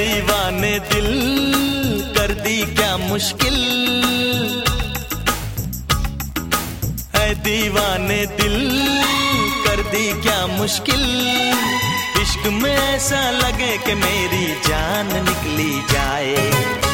दीवाने दिल कर दी क्या मुश्किल? है दीवाने दिल कर दी क्या मुश्किल? इश्क में ऐसा लगे कि मेरी जान निकली जाए।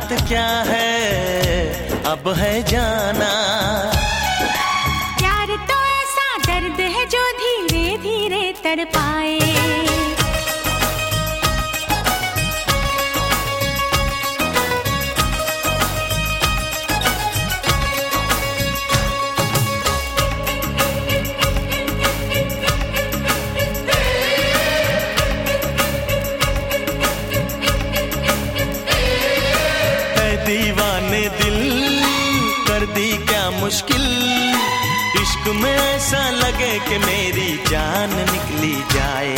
चाहत क्या है? अब है जाना। प्यार तो ऐसा दर्द है जो धीरे धीरे तड़पाए दीवाने मुश्किल। इश्क में ऐसा लगे कि मेरी जान निकली जाए।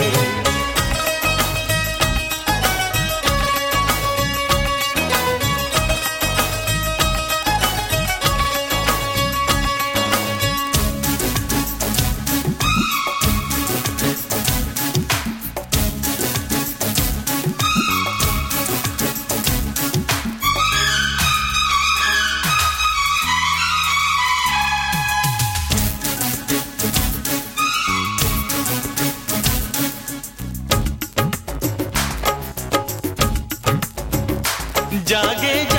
जागे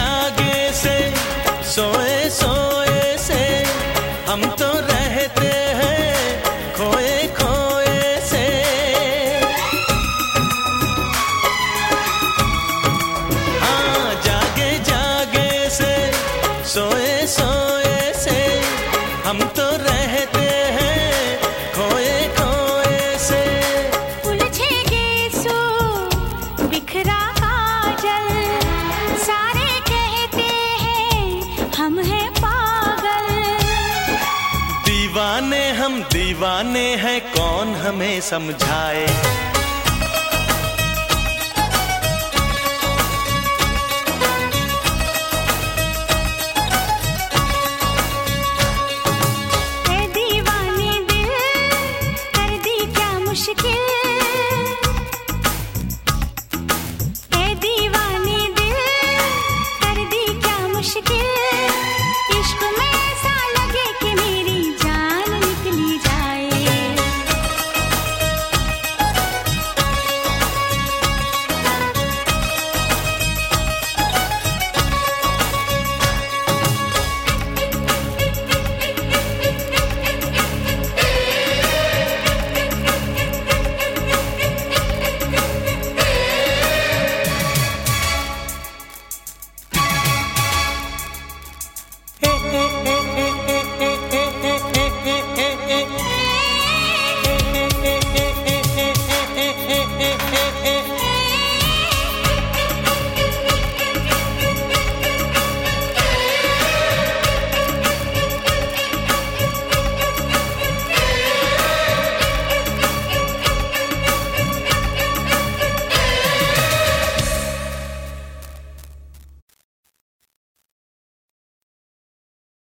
दीवाने हैं कौन हमें समझाए?